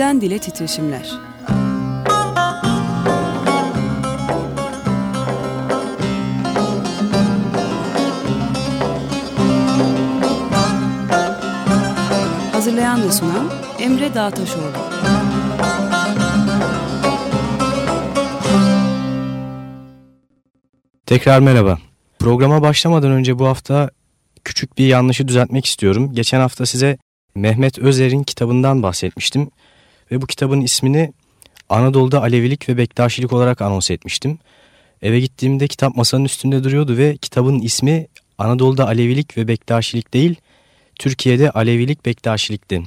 Dilden Dile Titreşimler Hazırlayan ve sunan Emre Dağtaşoğlu Tekrar merhaba. Programa başlamadan önce bu hafta küçük bir yanlışı düzeltmek istiyorum. Geçen hafta size Mehmet Özer'in kitabından bahsetmiştim ve bu kitabın ismini Anadolu'da Alevilik ve Bektaşilik olarak anons etmiştim. Eve gittiğimde kitap masanın üstünde duruyordu ve kitabın ismi Anadolu'da Alevilik ve Bektaşilik değil, Türkiye'de Alevilik Bektaşilik'ti.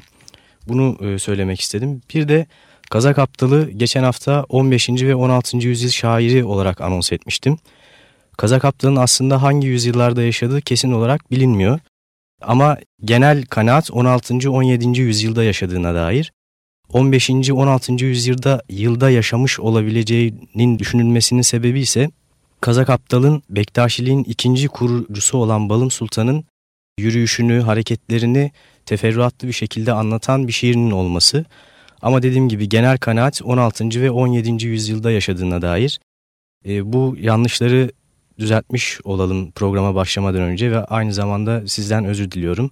Bunu e, söylemek istedim. Bir de Kazak Aptalı geçen hafta 15. ve 16. yüzyıl şairi olarak anons etmiştim. Kazak Aptalı'nın aslında hangi yüzyıllarda yaşadığı kesin olarak bilinmiyor. Ama genel kanaat 16. 17. yüzyılda yaşadığına dair. 15. 16. yüzyılda yılda yaşamış olabileceğinin düşünülmesinin sebebi ise Kazak Aptal'ın Bektaşiliğin ikinci kurucusu olan Balım Sultan'ın yürüyüşünü, hareketlerini teferruatlı bir şekilde anlatan bir şiirinin olması. Ama dediğim gibi genel kanaat 16. ve 17. yüzyılda yaşadığına dair. E, bu yanlışları düzeltmiş olalım programa başlamadan önce ve aynı zamanda sizden özür diliyorum.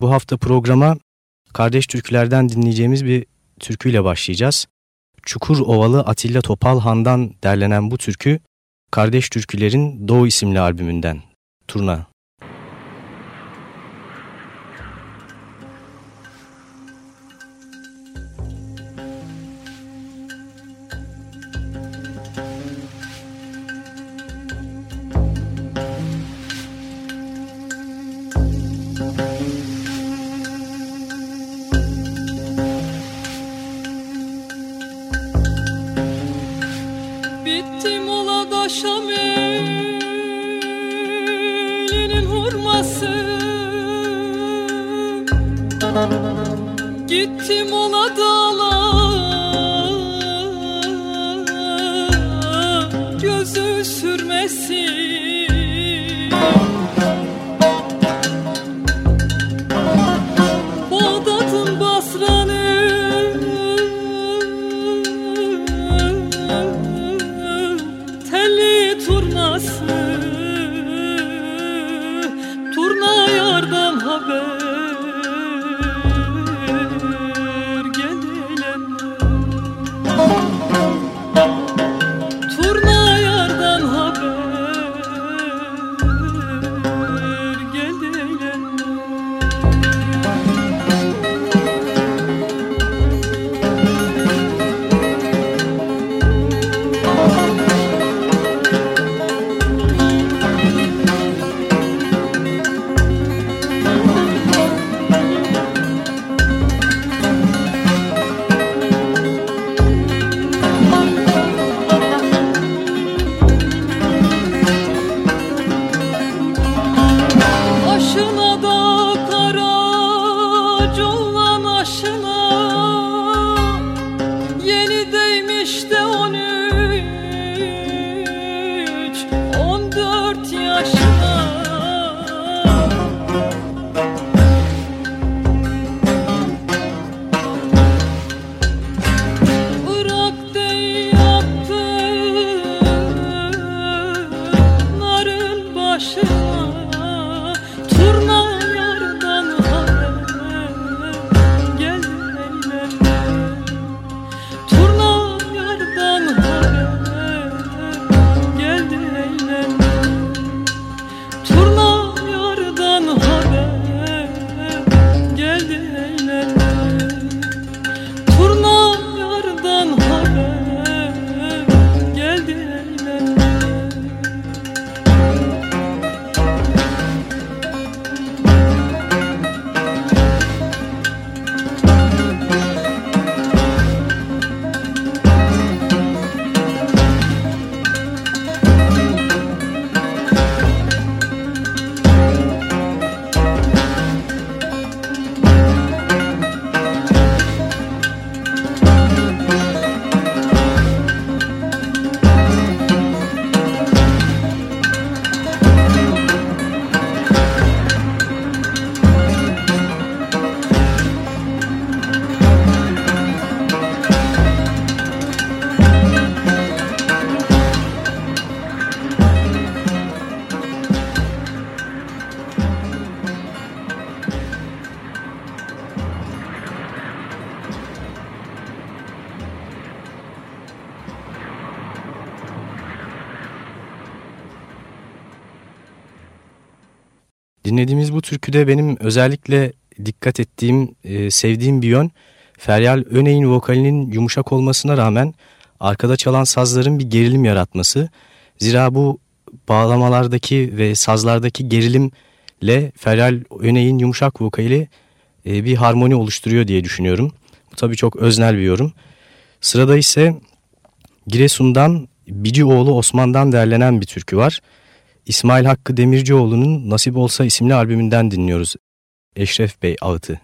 Bu hafta programa kardeş türkülerden dinleyeceğimiz bir türküyle başlayacağız. Çukur Ovalı Atilla Topal Han'dan derlenen bu türkü Kardeş Türkülerin Doğu isimli albümünden. Turna. Türküde benim özellikle dikkat ettiğim, e, sevdiğim bir yön Feryal Öney'in vokalinin yumuşak olmasına rağmen arkada çalan sazların bir gerilim yaratması. Zira bu bağlamalardaki ve sazlardaki gerilimle Feryal Öney'in yumuşak vokali e, bir harmoni oluşturuyor diye düşünüyorum. Bu tabii çok öznel bir yorum. Sırada ise Giresun'dan Bicioğlu Osman'dan derlenen bir türkü var. İsmail Hakkı Demircioğlu'nun Nasip Olsa isimli albümünden dinliyoruz. Eşref Bey Ağıtı.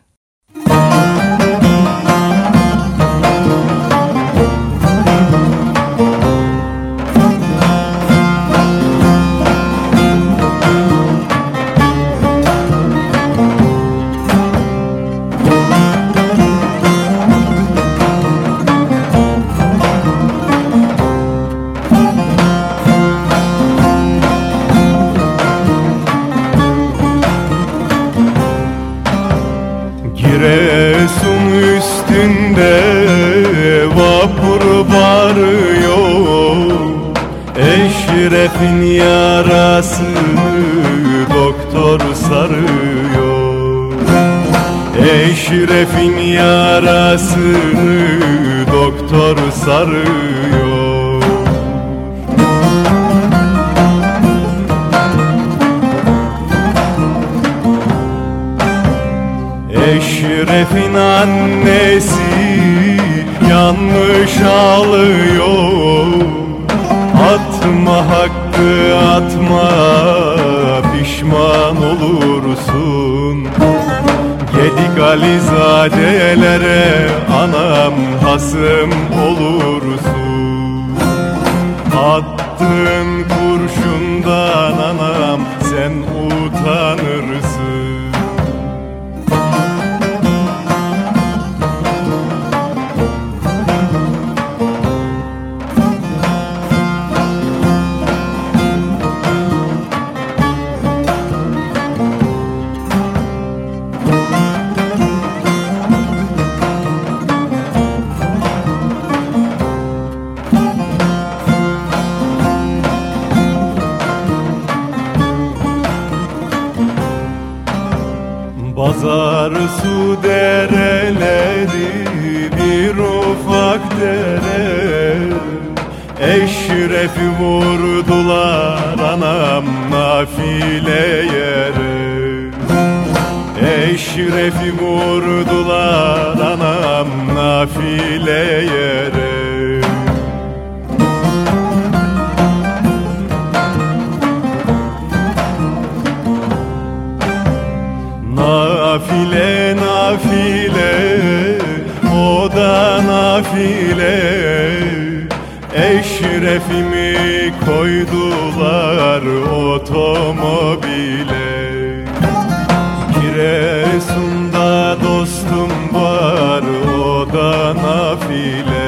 Şerefin yarasını doktor sarıyor. Eşref'in yarasını doktor sarıyor. Eşref'in annesi yanlış alıyor Atma hakkı atma pişman olursun. Gedik Alizadelere anam hasım olursun. Attığın kurşundan anam sen utanırsın dereleri bir ufak dere. Eşrefi vurdular anam nafile yere Eşrefi vurdular anam nafile yere Eşrefimi koydular otomobile. Giresun'da dostum var o da nafile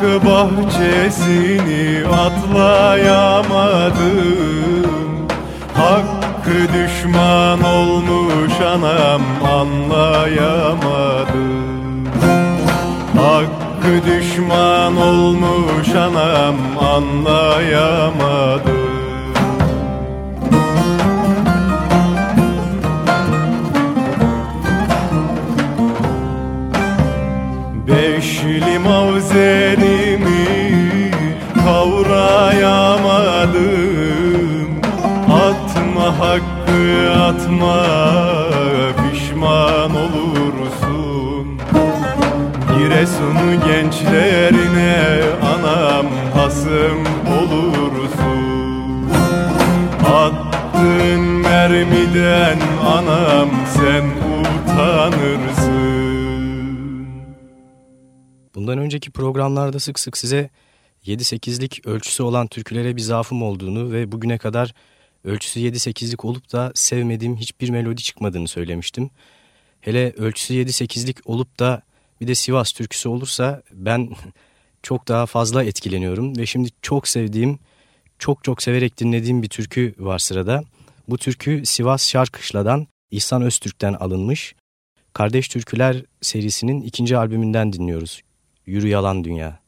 sokak bahçesini atlayamadım. Hakkı düşman olmuş anam anlayamadım. Hakkı düşman olmuş anam anlayamadım atma pişman olursun. Giresun gençlerine anam hasım olursun. Attığın mermiden anam sen utanırsın. Bundan önceki programlarda sık sık size 7-8'lik ölçüsü olan türkülere bir zaafım olduğunu ve bugüne kadar ölçüsü 7-8'lik olup da sevmediğim hiçbir melodi çıkmadığını söylemiştim. Hele ölçüsü 7-8'lik olup da bir de Sivas türküsü olursa ben çok daha fazla etkileniyorum. Ve şimdi çok sevdiğim, çok çok severek dinlediğim bir türkü var sırada. Bu türkü Sivas Şarkışla'dan İhsan Öztürk'ten alınmış. Kardeş Türküler serisinin ikinci albümünden dinliyoruz. Yürü Yalan Dünya.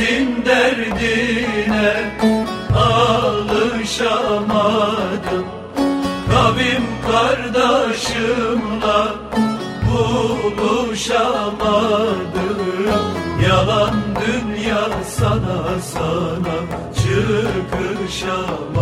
Firkatin derdine alışamadım. Kavim kardeşimle buluşamadım. Yalan dünya sana sana çıkışamadım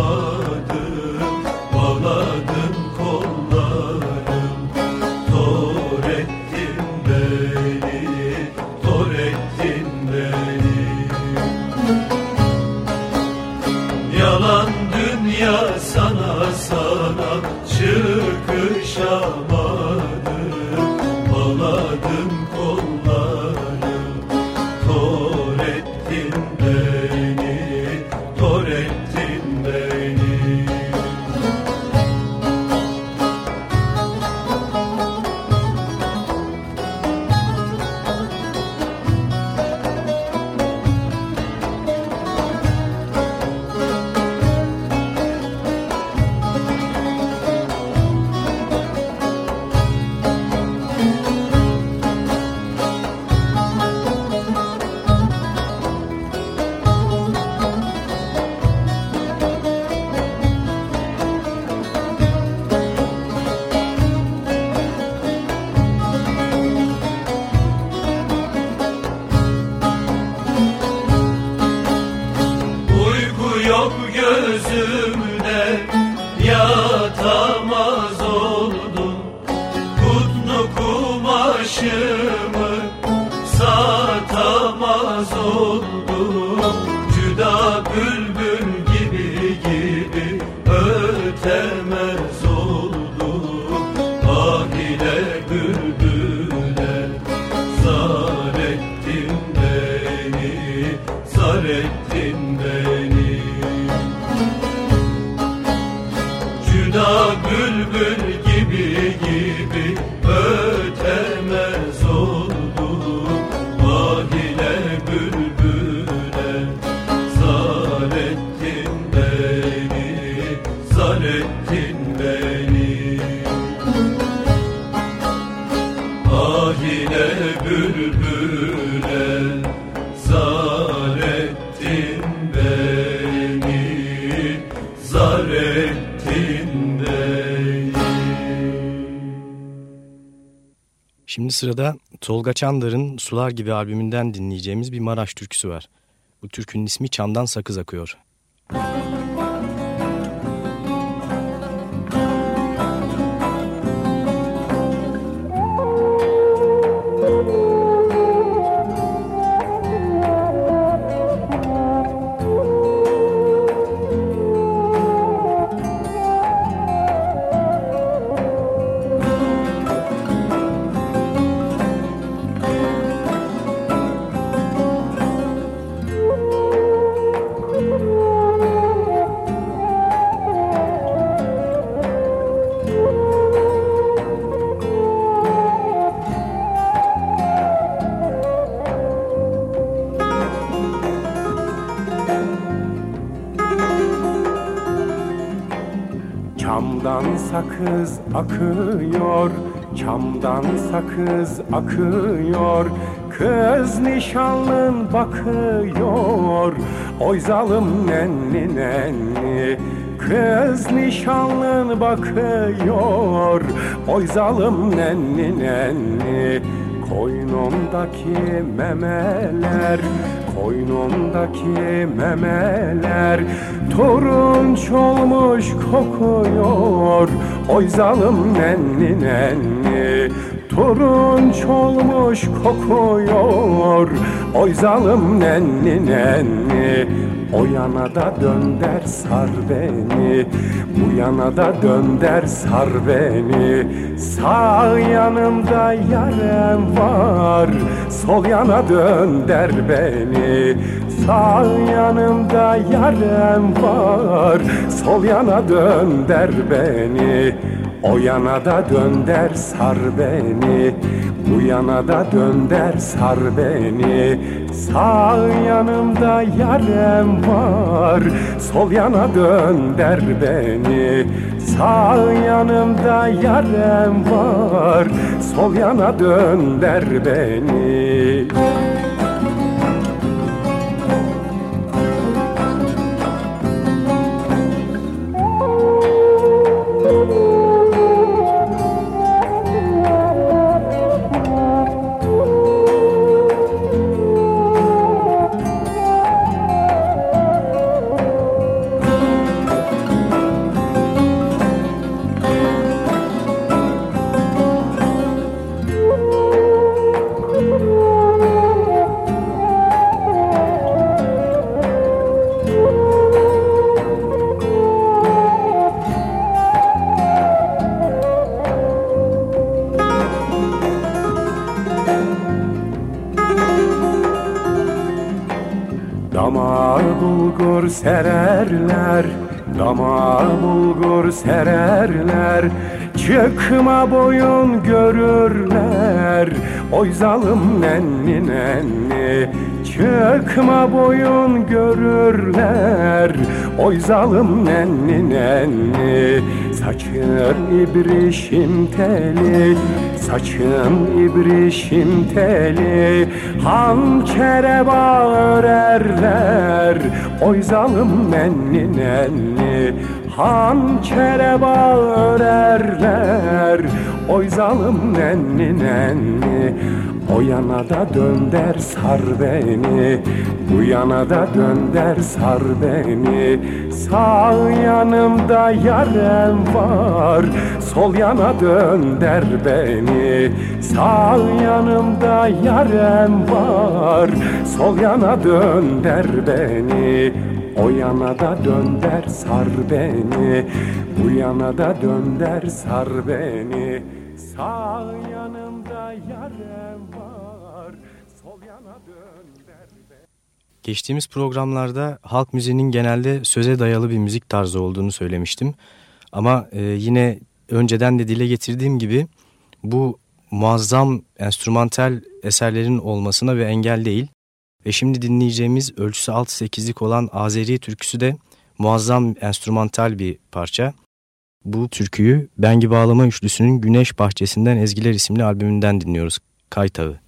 Şimdi sırada Tolga Çandar'ın Sular Gibi albümünden dinleyeceğimiz bir Maraş türküsü var. Bu türkünün ismi Çam'dan Sakız Akıyor. Çamdan sakız akıyor, çamdan sakız akıyor. Kız nişanlın bakıyor, oy zalım nenni nenni. Kız nişanlın bakıyor, oy zalım nenni nenni. Koynumdaki memeler Koynumdaki memeler Turunç olmuş kokuyor. Oy zalım nenni nenni Turunç olmuş kokuyor. Oy zalım nenni nenni. O yana da dönder sar beni. Bu yana da dönder sar beni. Sağ yanımda yarem var. Sol yana dönder beni. Sağ yanımda yarem var. Sol yana dönder beni o yana da dönder sar beni. Bu yana da dönder sar beni. Sağ yanımda yarem var. Sol yana dönder beni. Sağ yanımda yarem var. Sol yana dönder beni sererler Dama bulgur sererler Çıkma boyun görürler. Oy zalım nenni nenni Çıkma boyun görürler. Oy zalım nenni nenni Saçın ibrişim teli Saçın ibrişim teli. Hançere bağırerler Oy zalım nenni nenni Hançere bağırerler Oy zalım nenni nenni o yana da dönder sar beni. Bu yana da dönder sar beni. Sağ yanımda yarem var Sol yana dönder beni. Sağ yanımda yarem var Sol yana dönder beni o yana da dönder sar beni Bu yana da dönder sar beni Sağ yanımda yarem var Sol yana dönder beni Geçtiğimiz programlarda halk müziğinin genelde söze dayalı bir müzik tarzı olduğunu söylemiştim. Ama e, yine önceden de dile getirdiğim gibi bu muazzam enstrümantal eserlerin olmasına ve engel değil. Ve şimdi dinleyeceğimiz ölçüsü 6-8'lik olan Azeri türküsü de muazzam enstrümantal bir parça. Bu türküyü Bengi Bağlama Üçlüsü'nün Güneş Bahçesinden Ezgiler isimli albümünden dinliyoruz. Kaytağı.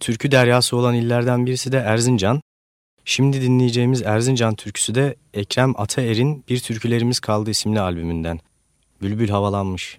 Türkü deryası olan illerden birisi de Erzincan. Şimdi dinleyeceğimiz Erzincan türküsü de Ekrem Ataer'in Bir Türkülerimiz Kaldı isimli albümünden. Bülbül havalanmış.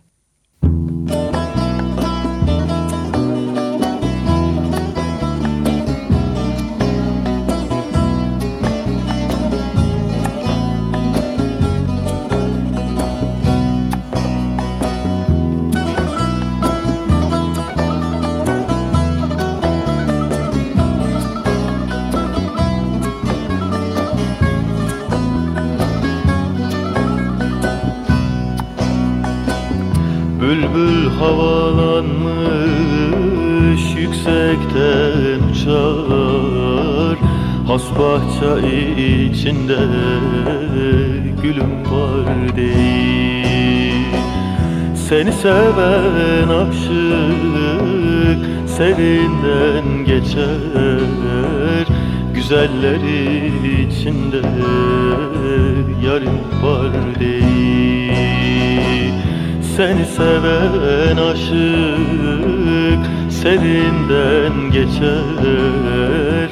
Yüksekten uçar. Has bahçe içinde gülüm var değil. Seni seven aşık serinden geçer. Güzeller içinde yarım var değil. Seni seven aşık serinden geçer.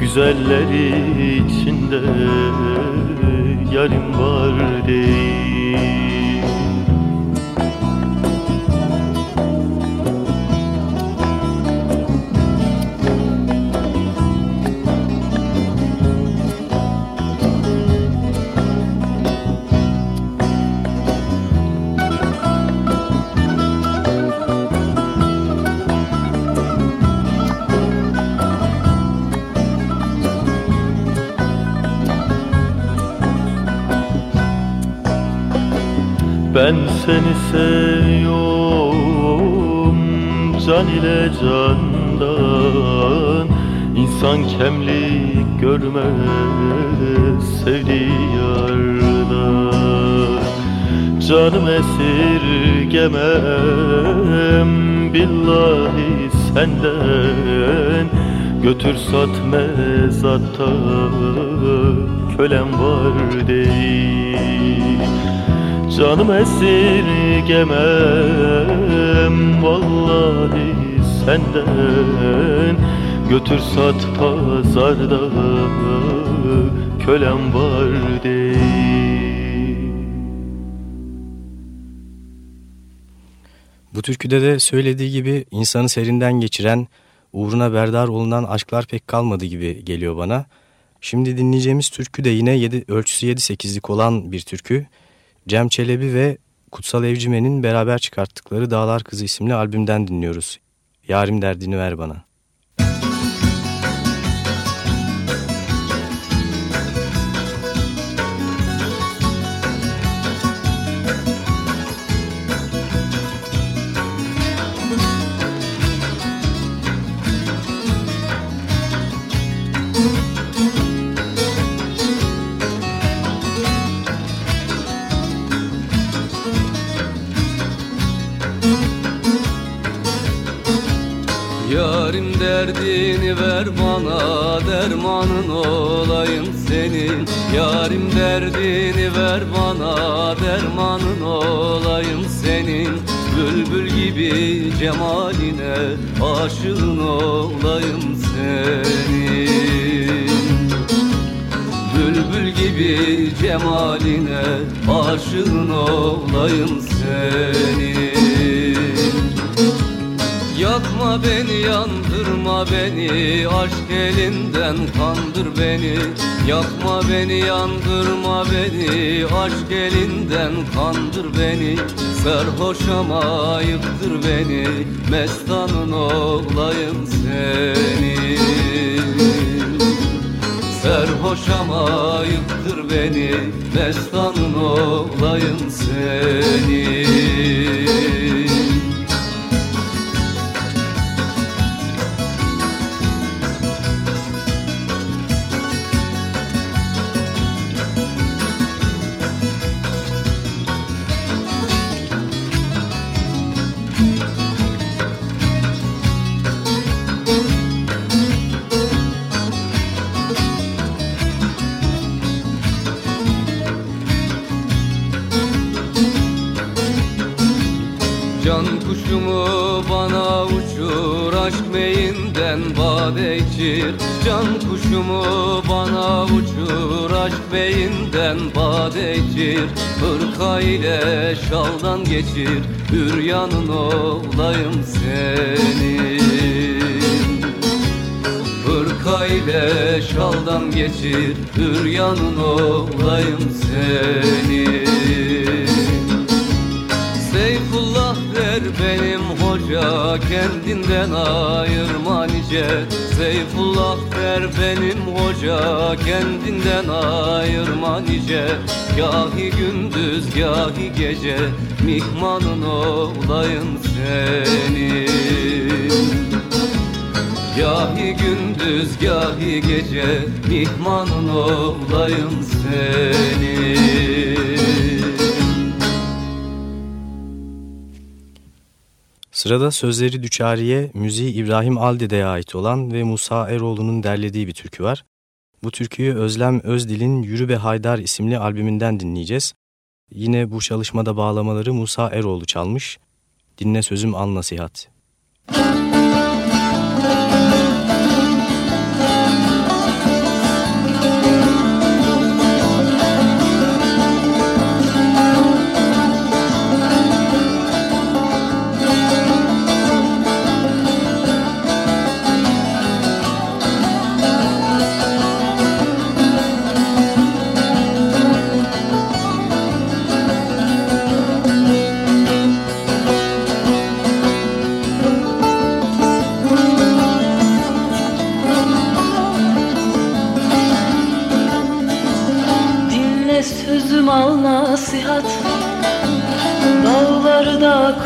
Güzeller içinde yarım var değil sevdiği yardan Canım esirgemem billahi senden Götür sat mezatta kölem var değil. Canım esirgemem vallahi senden Götür sat pazarda kölem var Bu türküde de söylediği gibi insanı serinden geçiren, uğruna berdar olunan aşklar pek kalmadı gibi geliyor bana. Şimdi dinleyeceğimiz türkü de yine 7, ölçüsü 7-8'lik olan bir türkü. Cem Çelebi ve Kutsal Evcimen'in beraber çıkarttıkları Dağlar Kızı isimli albümden dinliyoruz. Yarim derdini ver bana. Derdini ver bana dermanın olayım senin. Yarim derdini ver bana dermanın olayım senin. Bülbül gibi cemaline aşığın olayım senin. Bülbül gibi cemaline aşığın olayım senin Yakma beni yandırma beni Aşk elinden kandır beni. Yakma beni yandırma beni Aşk elinden kandır beni. Sarhoş ama yıktır beni Mestanın olayım senin Serhoş ama yıktır beni Mestanın olayım senin kuşumu bana uçur Aşk beyinden bade içir Hırka ile şaldan geçir Hüryanın olayım senin. Hırka ile şaldan geçir Hüryanın olayım senin benim hoca kendinden ayırma nice. Seyfullah der benim hoca kendinden ayırma nice. Gahi gündüz gahi gece mihmanın olayım senin. Gahi gündüz gahi gece Mihmanın olayım seni Sırada sözleri Düçariye, müziği İbrahim Aldede'ye ait olan ve Musa Eroğlu'nun derlediği bir türkü var. Bu türküyü Özlem Özdil'in Yürü Be Haydar isimli albümünden dinleyeceğiz. Yine bu çalışmada bağlamaları Musa Eroğlu çalmış. Dinle sözüm al nasihat. Müzik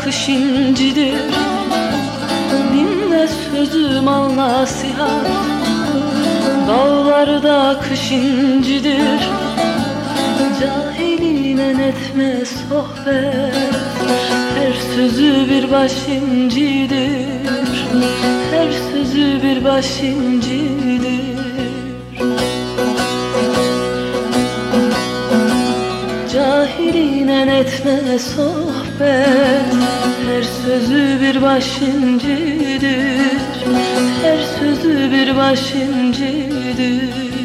kış incidir. Dinle sözüm al nasihat. Dağlarda kış incidir. Cahiline etme sohbet. Her sözü bir baş incidir. Her sözü bir baş incidir Cahiliyle etme sohbet. Her sözü bir başincidir Her sözü bir başincidir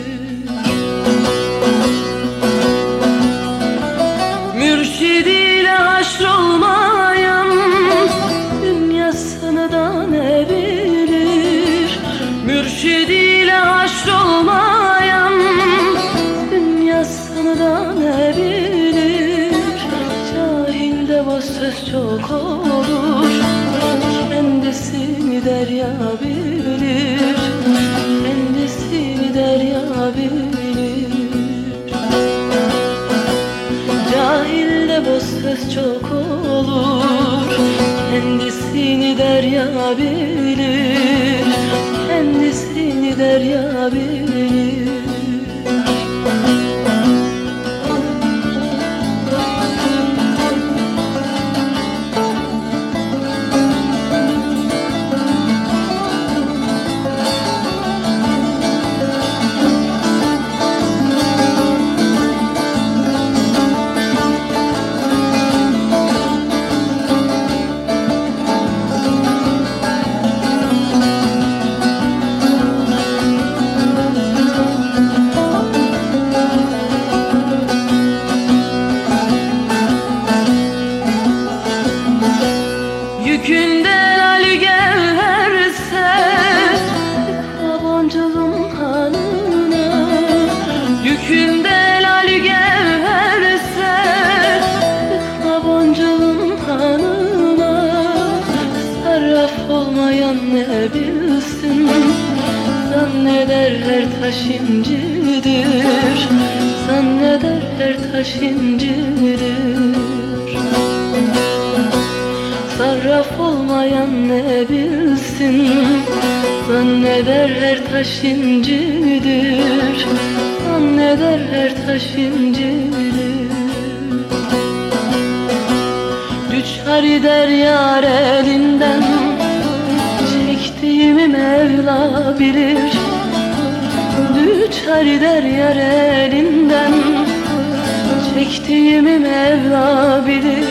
çok olur Kendisini derya bilir. Kendisini derya bilir. Cahilde boz söz çok olur. Kendisini derya bilir. Kendisini derya bilir taş incidir Zanneder her taş incidir Sarraf olmayan ne bilsin? Zanneder her taş incidir Zanneder her taş incidir Düçar der yar elinden. Çektiğimi Mevla bilir Düşer der yar elinden. Çektiğimi Mevla bilir.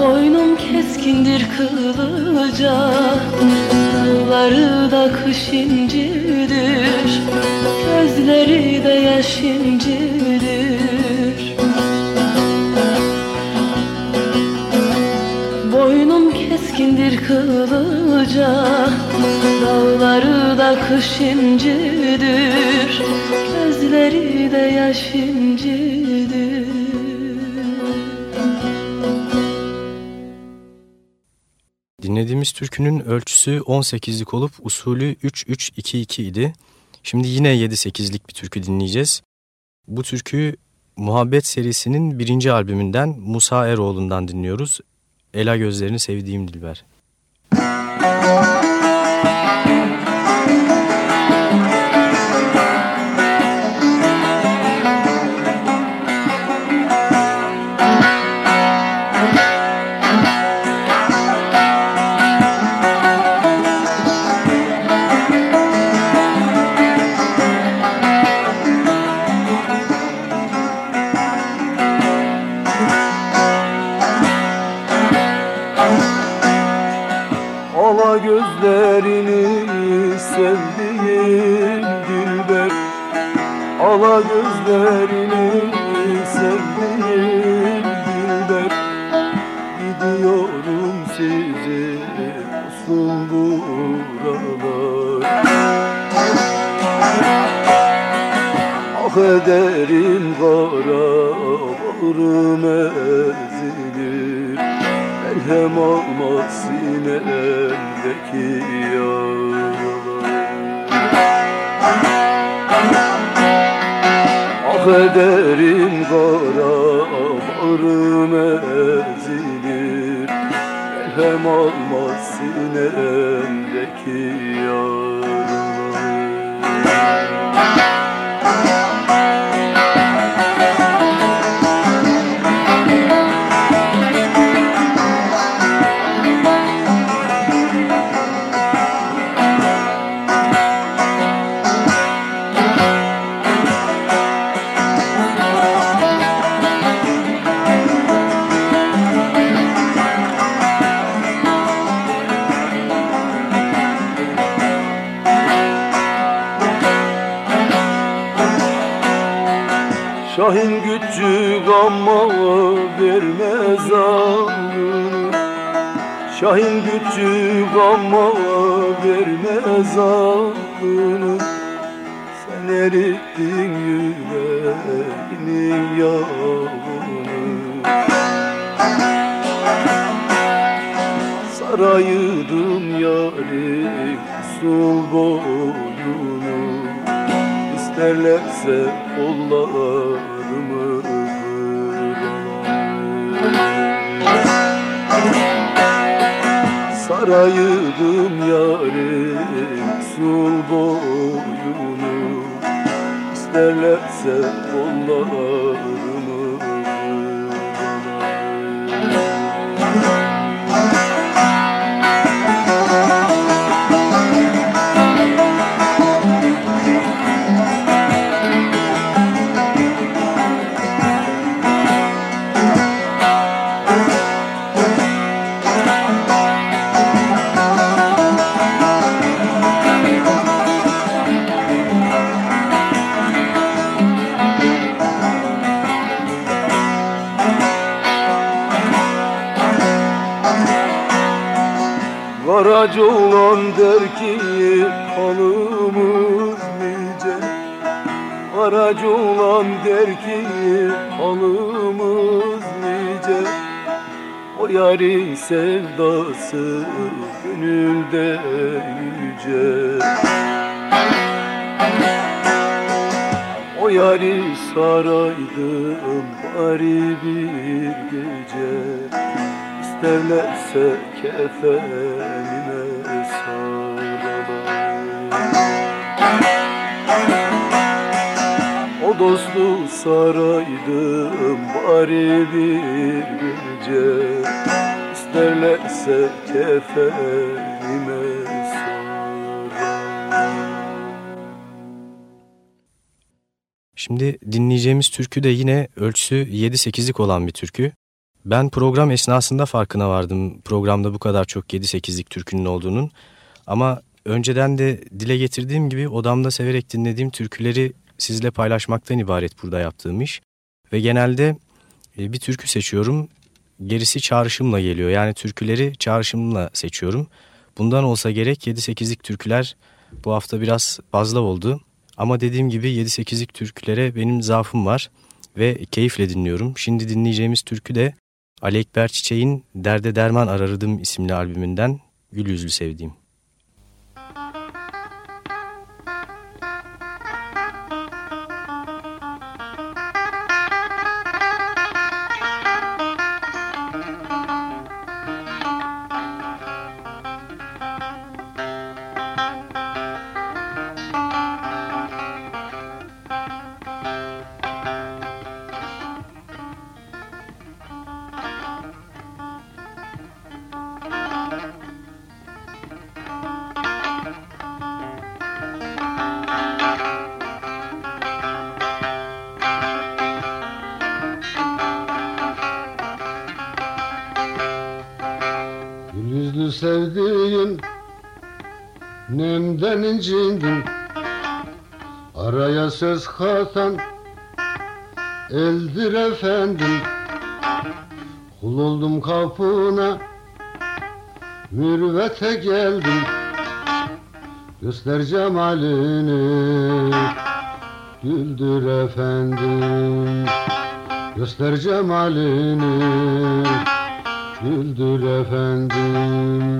Boynum keskindir kılıca. Dağları da kış incidir. Gözleri de yaş incidir. Boynum keskindir kılıca da kış incidir Gözleri de yaş incidir Dinlediğimiz türkünün ölçüsü 18'lik olup usulü 3-3-2-2 idi. Şimdi yine 7-8'lik bir türkü dinleyeceğiz. Bu türkü Muhabbet serisinin birinci albümünden Musa Eroğlu'ndan dinliyoruz. Ela gözlerini sevdiğim Dilber. Müzik küçük ama vermez ağını Sen erittin yüreğinin yağını Sarayıdım yarim sul boyunu İsterlerse kollarımı kıralar Sarayıdım yarim sul boyunu İsterlerse kollarımı Garacı olan der ki halımız nice? Garacı olan der ki halımız nice? O yarın sevdası gönülde yüce. O yari saraydım bari bir gece İsterlerse kefenime O dostu saraydım bari bir gece. İsterlerse kefenime Şimdi dinleyeceğimiz türkü de yine ölçüsü 7-8'lik olan bir türkü. Ben program esnasında farkına vardım programda bu kadar çok 7-8'lik türkünün olduğunun. Ama önceden de dile getirdiğim gibi odamda severek dinlediğim türküleri sizle paylaşmaktan ibaret burada yaptığım iş. Ve genelde bir türkü seçiyorum, gerisi çağrışımla geliyor. Yani türküleri çağrışımla seçiyorum. Bundan olsa gerek 7-8'lik türküler bu hafta biraz fazla oldu. Ama dediğim gibi 7-8'lik türkülere benim zaafım var ve keyifle dinliyorum. Şimdi dinleyeceğimiz türkü de Ali Ekber Çiçek'in Derde Derman Ararıdım isimli albümünden Gül Yüzlü Sevdiğim. Nemden incindim. Araya söz katan Eldir efendim. Kul oldum kapına Mürvete geldim. Göster cemalini Güldür efendim. Göster cemalini Güldür efendim.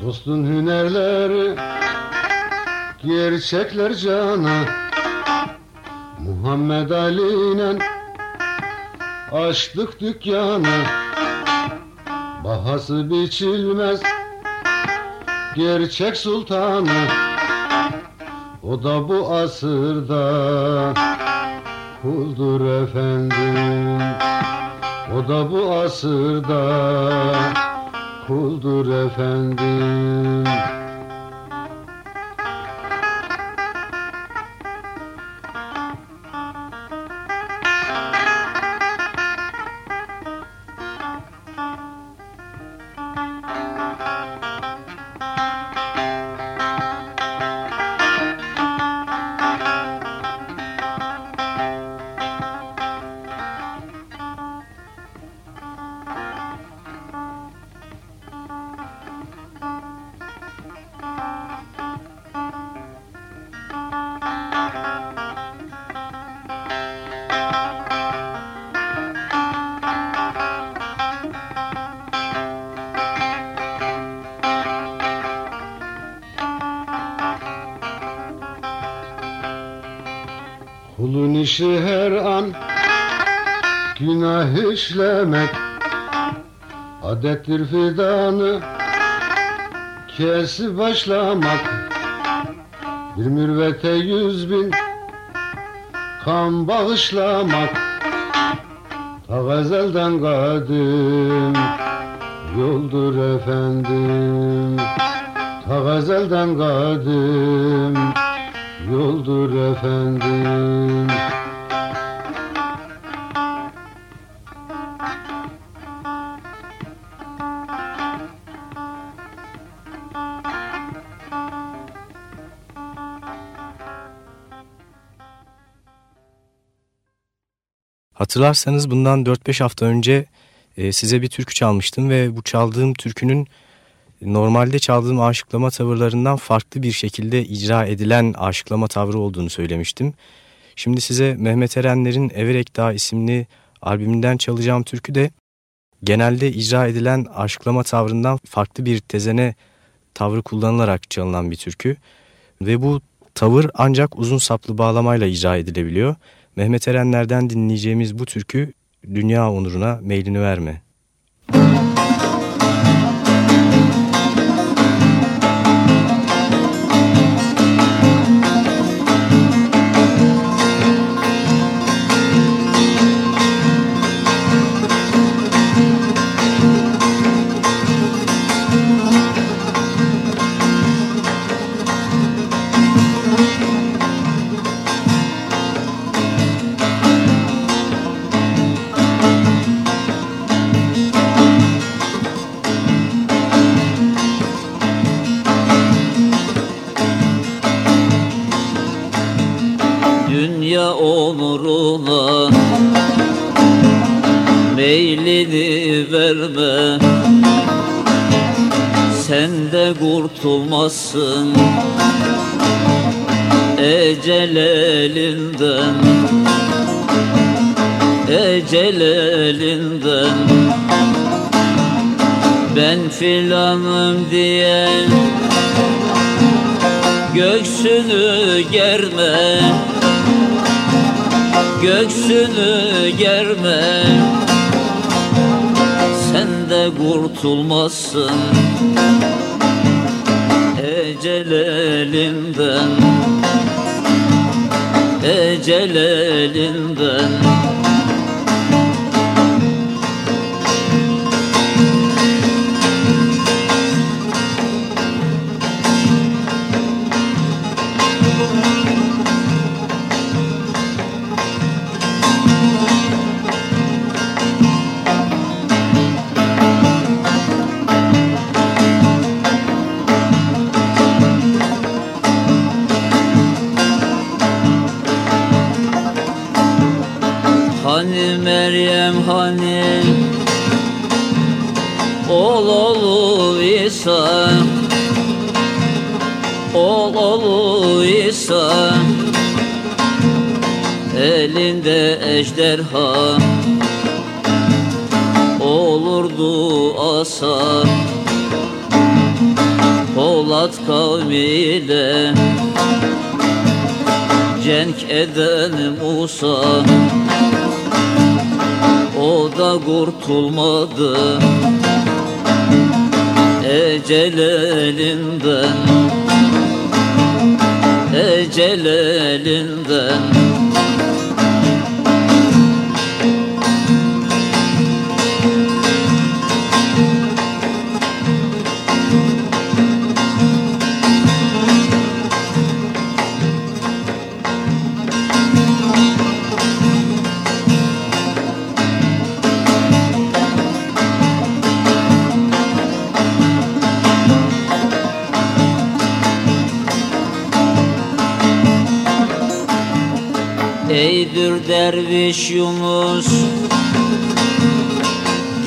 Dostun hünerleri gerçekler cana Muhammed Ali'yle açtık dükkanı. Bahası biçilmez gerçek sultanı. O da bu asırda kuldur efendim. O da bu asırda kuldur efendim Kulun işi her an günah işlemek. Adettir fidanı kesi başlamak. Bir mürvete yüz bin kan bağışlamak. Ta gazelden kadim yoldur efendim. Ta gazelden kadim yoldur efendim Hatırlarsanız bundan 4-5 hafta önce e, size bir türkü çalmıştım ve bu çaldığım türkünün normalde çaldığım aşıklama tavırlarından farklı bir şekilde icra edilen aşıklama tavrı olduğunu söylemiştim. Şimdi size Mehmet Erenler'in Everek Dağ isimli albümünden çalacağım türkü de genelde icra edilen aşıklama tavrından farklı bir tezene tavrı kullanılarak çalınan bir türkü. Ve bu tavır ancak uzun saplı bağlamayla icra edilebiliyor. Mehmet Erenler'den dinleyeceğimiz bu türkü Dünya Onuruna Meylini Verme. De kurtulmazsın ecel elinden Ecel elinden Ben filanım diyen Göksünü germe. Göksünü germe. Sen de kurtulmazsın Ecel elinden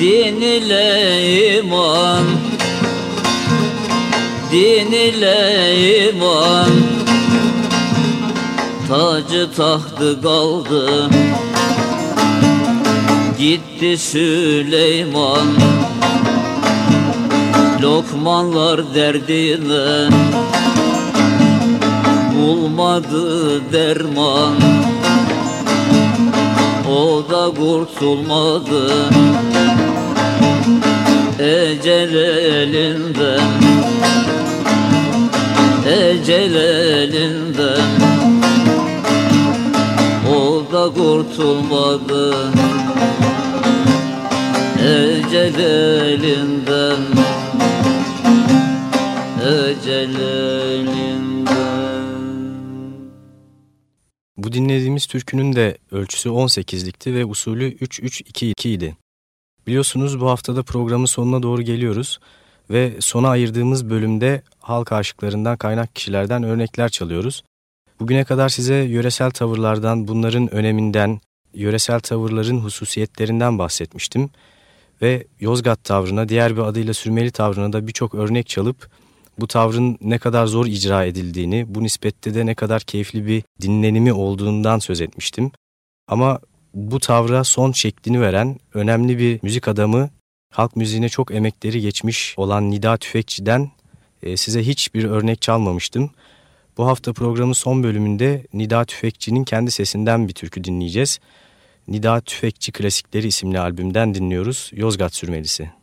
Din ile iman. Din ile iman. Tacı tahtı kaldı. Gitti Süleyman. Lokmanlar derdine Bulmadı derman o da kurtulmadı. Ecel elinden Ecel elinden O da kurtulmadı. Ecel elinden Ecel elinden Bu dinlediğimiz türkünün de ölçüsü 18'likti ve usulü 3-3-2-2 idi. Biliyorsunuz bu haftada programın sonuna doğru geliyoruz ve sona ayırdığımız bölümde halk aşıklarından kaynak kişilerden örnekler çalıyoruz. Bugüne kadar size yöresel tavırlardan, bunların öneminden, yöresel tavırların hususiyetlerinden bahsetmiştim. Ve Yozgat tavrına, diğer bir adıyla sürmeli tavrına da birçok örnek çalıp bu tavrın ne kadar zor icra edildiğini, bu nispette de ne kadar keyifli bir dinlenimi olduğundan söz etmiştim. Ama bu tavra son şeklini veren önemli bir müzik adamı, halk müziğine çok emekleri geçmiş olan Nida Tüfekçi'den e, size hiçbir örnek çalmamıştım. Bu hafta programın son bölümünde Nida Tüfekçi'nin kendi sesinden bir türkü dinleyeceğiz. Nida Tüfekçi Klasikleri isimli albümden dinliyoruz Yozgat Sürmelisi.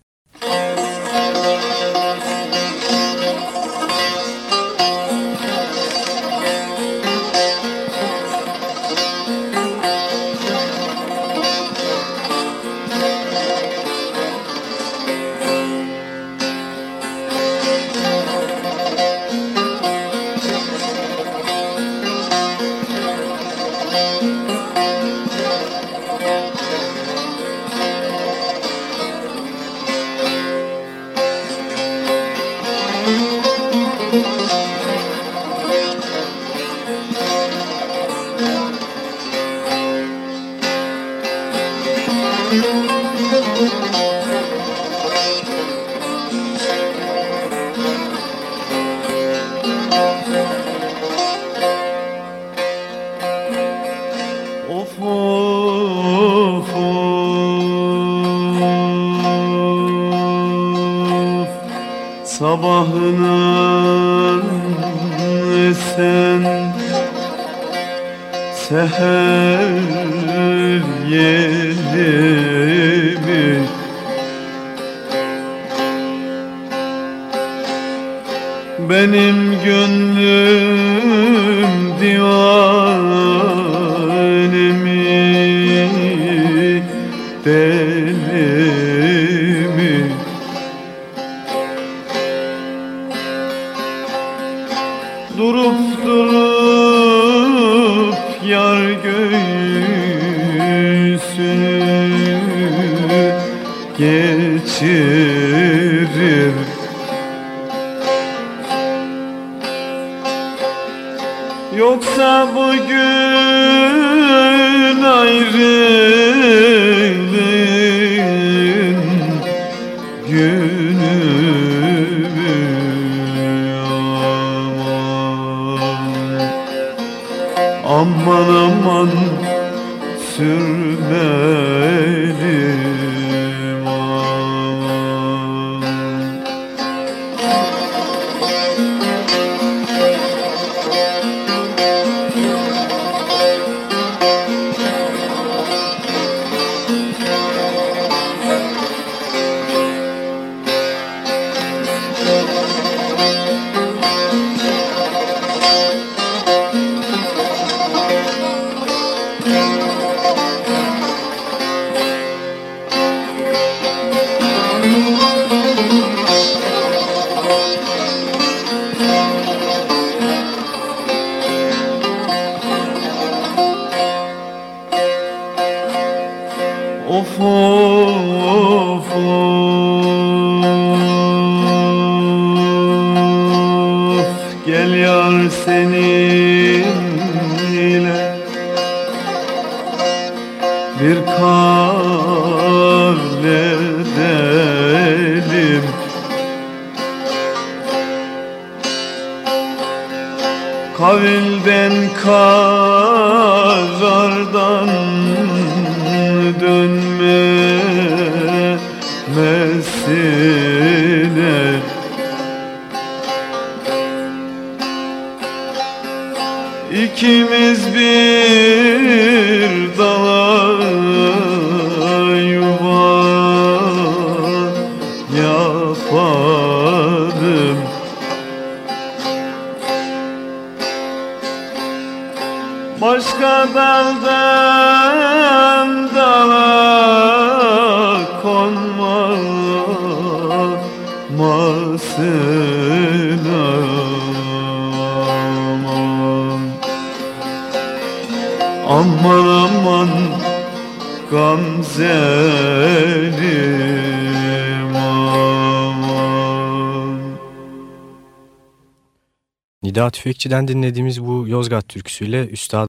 Göğsünü Yoksa bugün aman aman sürme. Karardan dönmemesine. İkimiz bir aman Aman Gamzelim aman. Nida Tüfekçi'den dinlediğimiz bu Yozgat türküsüyle Üstad